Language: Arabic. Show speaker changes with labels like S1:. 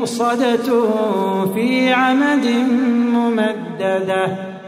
S1: مؤصدة في عمد ممددة.